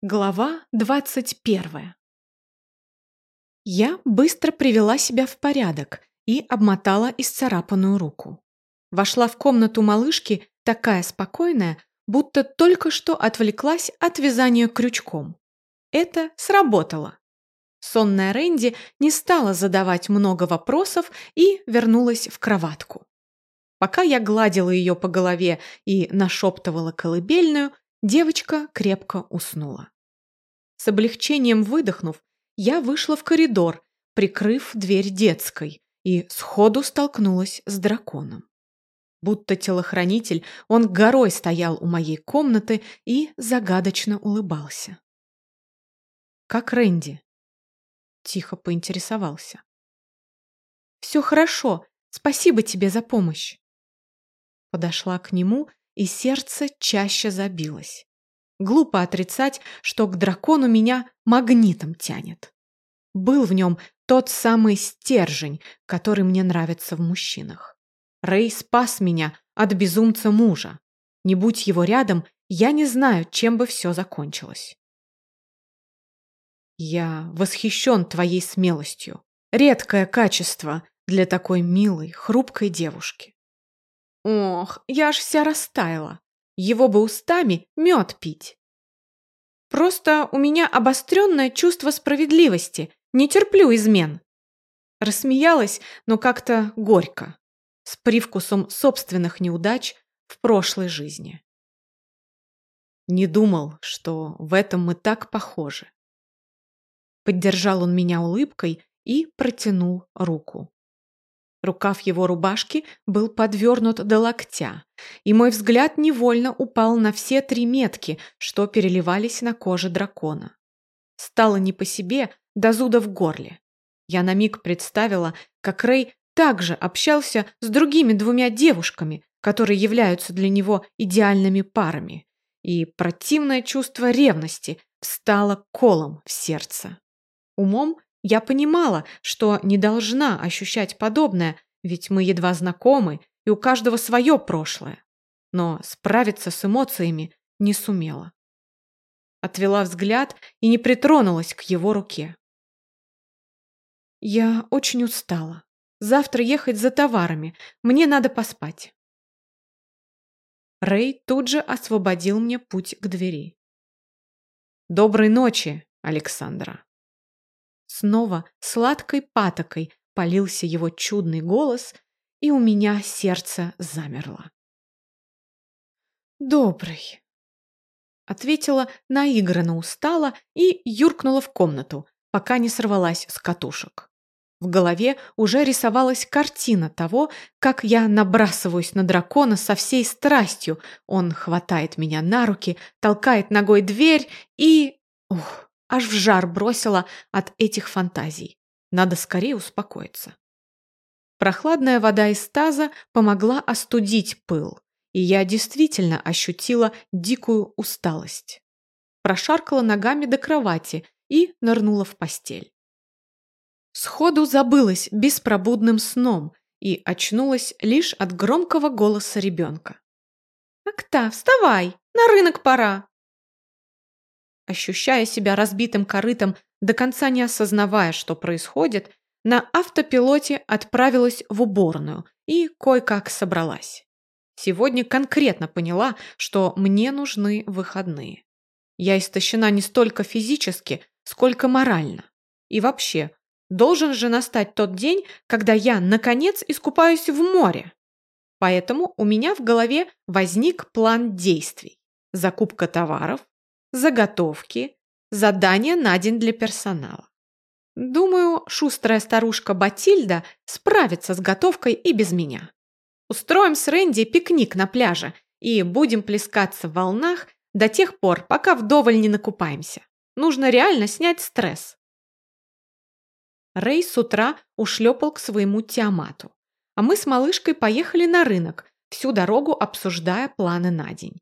Глава двадцать первая. Я быстро привела себя в порядок и обмотала исцарапанную руку. Вошла в комнату малышки такая спокойная, будто только что отвлеклась от вязания крючком. Это сработало. Сонная Рэнди не стала задавать много вопросов и вернулась в кроватку. Пока я гладила ее по голове и нашептывала колыбельную, Девочка крепко уснула. С облегчением выдохнув, я вышла в коридор, прикрыв дверь детской, и сходу столкнулась с драконом. Будто телохранитель, он горой стоял у моей комнаты и загадочно улыбался. «Как Рэнди?» – тихо поинтересовался. «Все хорошо, спасибо тебе за помощь». Подошла к нему и сердце чаще забилось. Глупо отрицать, что к дракону меня магнитом тянет. Был в нем тот самый стержень, который мне нравится в мужчинах. Рэй спас меня от безумца мужа. Не будь его рядом, я не знаю, чем бы все закончилось. Я восхищен твоей смелостью. Редкое качество для такой милой, хрупкой девушки. Ох, я аж вся растаяла. Его бы устами мед пить. Просто у меня обостренное чувство справедливости. Не терплю измен. Рассмеялась, но как-то горько. С привкусом собственных неудач в прошлой жизни. Не думал, что в этом мы так похожи. Поддержал он меня улыбкой и протянул руку. Рукав его рубашки был подвернут до локтя, и мой взгляд невольно упал на все три метки, что переливались на коже дракона. Стало не по себе, до зуда в горле. Я на миг представила, как Рэй также общался с другими двумя девушками, которые являются для него идеальными парами, и противное чувство ревности встало колом в сердце. Умом я понимала, что не должна ощущать подобное, ведь мы едва знакомы, и у каждого свое прошлое. Но справиться с эмоциями не сумела. Отвела взгляд и не притронулась к его руке. «Я очень устала. Завтра ехать за товарами. Мне надо поспать». Рэй тут же освободил мне путь к двери. «Доброй ночи, Александра». Снова сладкой патокой полился его чудный голос, и у меня сердце замерло. «Добрый», — ответила наигранно устала и юркнула в комнату, пока не сорвалась с катушек. В голове уже рисовалась картина того, как я набрасываюсь на дракона со всей страстью. Он хватает меня на руки, толкает ногой дверь и... Ух! Аж в жар бросила от этих фантазий. Надо скорее успокоиться. Прохладная вода из таза помогла остудить пыл, и я действительно ощутила дикую усталость. Прошаркала ногами до кровати и нырнула в постель. Сходу забылась беспробудным сном и очнулась лишь от громкого голоса ребенка. «Акта, вставай! На рынок пора!» Ощущая себя разбитым корытом, до конца не осознавая, что происходит, на автопилоте отправилась в уборную и кое-как собралась. Сегодня конкретно поняла, что мне нужны выходные. Я истощена не столько физически, сколько морально. И вообще, должен же настать тот день, когда я, наконец, искупаюсь в море. Поэтому у меня в голове возник план действий. Закупка товаров, заготовки, задания на день для персонала. Думаю, шустрая старушка Батильда справится с готовкой и без меня. Устроим с Рэнди пикник на пляже и будем плескаться в волнах до тех пор, пока вдоволь не накупаемся. Нужно реально снять стресс. Рэй с утра ушлепал к своему Тиамату, а мы с малышкой поехали на рынок, всю дорогу обсуждая планы на день.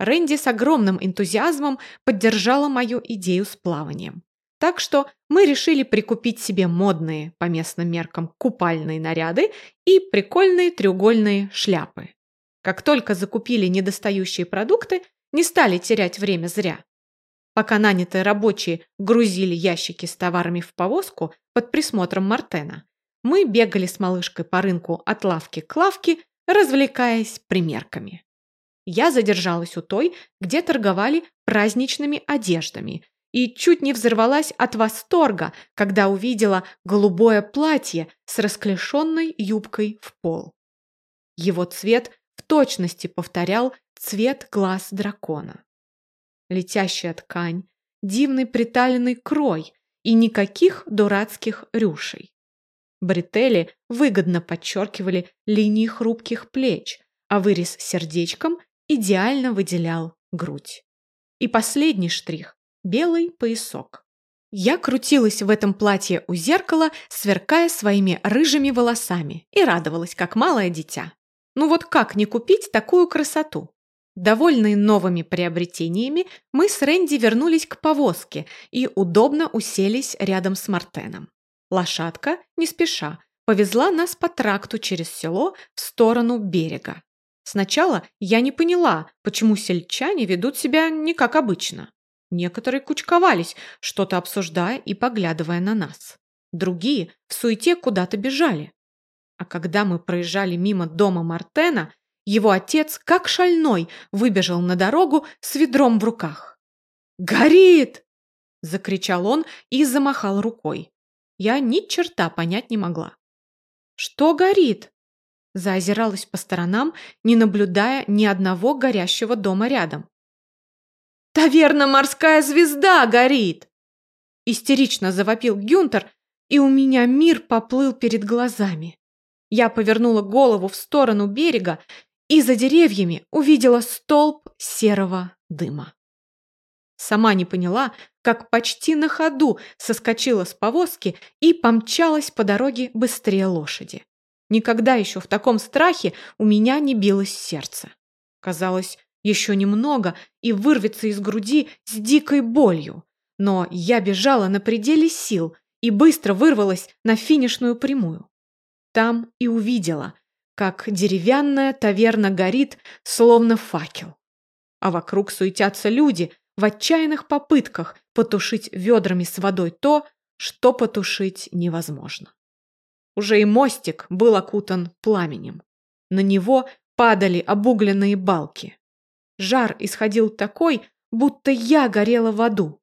Рэнди с огромным энтузиазмом поддержала мою идею с плаванием. Так что мы решили прикупить себе модные, по местным меркам, купальные наряды и прикольные треугольные шляпы. Как только закупили недостающие продукты, не стали терять время зря. пока нанятые рабочие грузили ящики с товарами в повозку под присмотром Мартена, мы бегали с малышкой по рынку от лавки к лавке, развлекаясь примерками. Я задержалась у той, где торговали праздничными одеждами, и чуть не взорвалась от восторга, когда увидела голубое платье с расклешенной юбкой в пол. Его цвет в точности повторял цвет глаз дракона. Летящая ткань, дивный приталенный крой и никаких дурацких рюшей. Бретели выгодно подчеркивали линии хрупких плеч, а вырез сердечком идеально выделял грудь. И последний штрих – белый поясок. Я крутилась в этом платье у зеркала, сверкая своими рыжими волосами, и радовалась, как малое дитя. Ну вот как не купить такую красоту? Довольные новыми приобретениями, мы с Рэнди вернулись к повозке и удобно уселись рядом с Мартеном. Лошадка, не спеша, повезла нас по тракту через село в сторону берега. Сначала я не поняла, почему сельчане ведут себя не как обычно. Некоторые кучковались, что-то обсуждая и поглядывая на нас. Другие в суете куда-то бежали. А когда мы проезжали мимо дома Мартена, его отец, как шальной, выбежал на дорогу с ведром в руках. «Горит!» – закричал он и замахал рукой я ни черта понять не могла. «Что горит?» Заозиралась по сторонам, не наблюдая ни одного горящего дома рядом. «Таверна «Морская звезда» горит!» Истерично завопил Гюнтер, и у меня мир поплыл перед глазами. Я повернула голову в сторону берега и за деревьями увидела столб серого дыма. Сама не поняла, как почти на ходу соскочила с повозки и помчалась по дороге быстрее лошади. Никогда еще в таком страхе у меня не билось сердце. Казалось, еще немного и вырвется из груди с дикой болью. Но я бежала на пределе сил и быстро вырвалась на финишную прямую. Там и увидела, как деревянная таверна горит, словно факел. А вокруг суетятся люди, в отчаянных попытках потушить ведрами с водой то, что потушить невозможно. Уже и мостик был окутан пламенем. На него падали обугленные балки. Жар исходил такой, будто я горела в аду.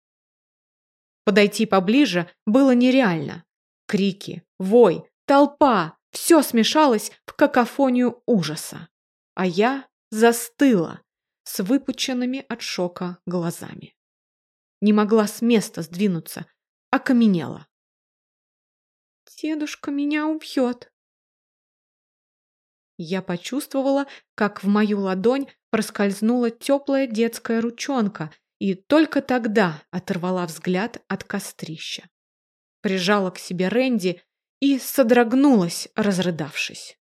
Подойти поближе было нереально. Крики, вой, толпа – все смешалось в какофонию ужаса. А я застыла, с выпученными от шока глазами. Не могла с места сдвинуться, окаменела. «Дедушка меня убьет!» Я почувствовала, как в мою ладонь проскользнула теплая детская ручонка и только тогда оторвала взгляд от кострища. Прижала к себе Рэнди и содрогнулась, разрыдавшись.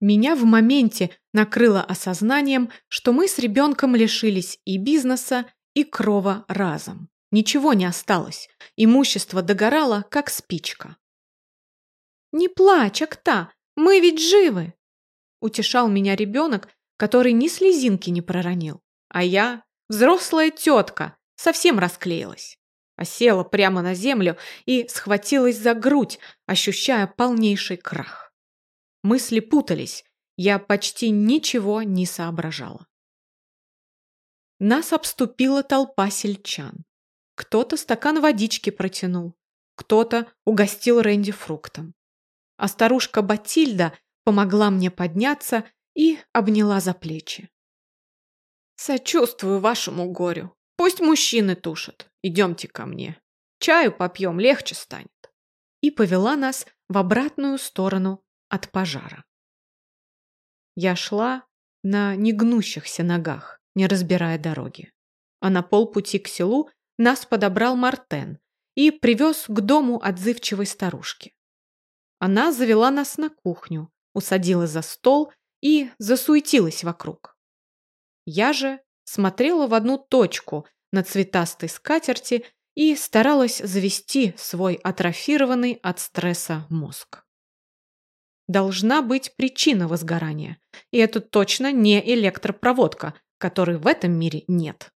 Меня в моменте накрыло осознанием, что мы с ребенком лишились и бизнеса, и крова разом. Ничего не осталось, имущество догорало, как спичка. «Не плачь, Акта, мы ведь живы!» Утешал меня ребенок, который ни слезинки не проронил. А я, взрослая тетка, совсем расклеилась. Осела прямо на землю и схватилась за грудь, ощущая полнейший крах. Мысли путались, я почти ничего не соображала. Нас обступила толпа сельчан. Кто-то стакан водички протянул, кто-то угостил Рэнди фруктом. А старушка Батильда помогла мне подняться и обняла за плечи. «Сочувствую вашему горю. Пусть мужчины тушат. Идемте ко мне. Чаю попьем, легче станет». И повела нас в обратную сторону от пожара. Я шла на негнущихся ногах, не разбирая дороги. А на полпути к селу нас подобрал Мартен и привез к дому отзывчивой старушки. Она завела нас на кухню, усадила за стол и засуетилась вокруг. Я же смотрела в одну точку на цветастой скатерти и старалась завести свой атрофированный от стресса мозг должна быть причина возгорания. И это точно не электропроводка, которой в этом мире нет.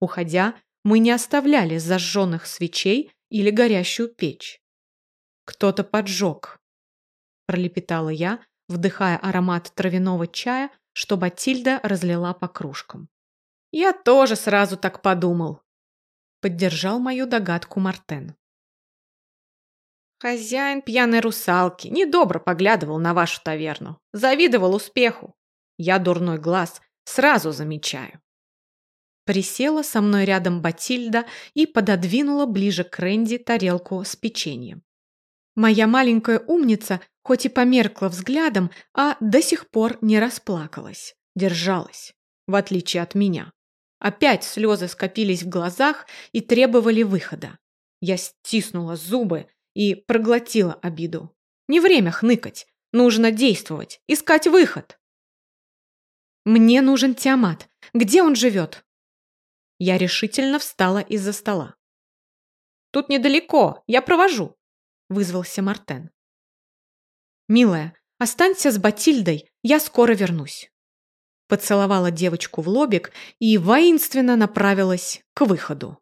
Уходя, мы не оставляли зажженных свечей или горящую печь. «Кто-то поджег», – пролепетала я, вдыхая аромат травяного чая, что Батильда разлила по кружкам. «Я тоже сразу так подумал», – поддержал мою догадку Мартен. Хозяин пьяной русалки недобро поглядывал на вашу таверну, завидовал успеху. Я дурной глаз сразу замечаю. Присела со мной рядом Батильда и пододвинула ближе к Рэнди тарелку с печеньем. Моя маленькая умница хоть и померкла взглядом, а до сих пор не расплакалась, держалась, в отличие от меня. Опять слезы скопились в глазах и требовали выхода. Я стиснула зубы и проглотила обиду. Не время хныкать, нужно действовать, искать выход. Мне нужен Тиамат. Где он живет? Я решительно встала из-за стола. Тут недалеко, я провожу, вызвался Мартен. Милая, останься с Батильдой, я скоро вернусь. Поцеловала девочку в лобик и воинственно направилась к выходу.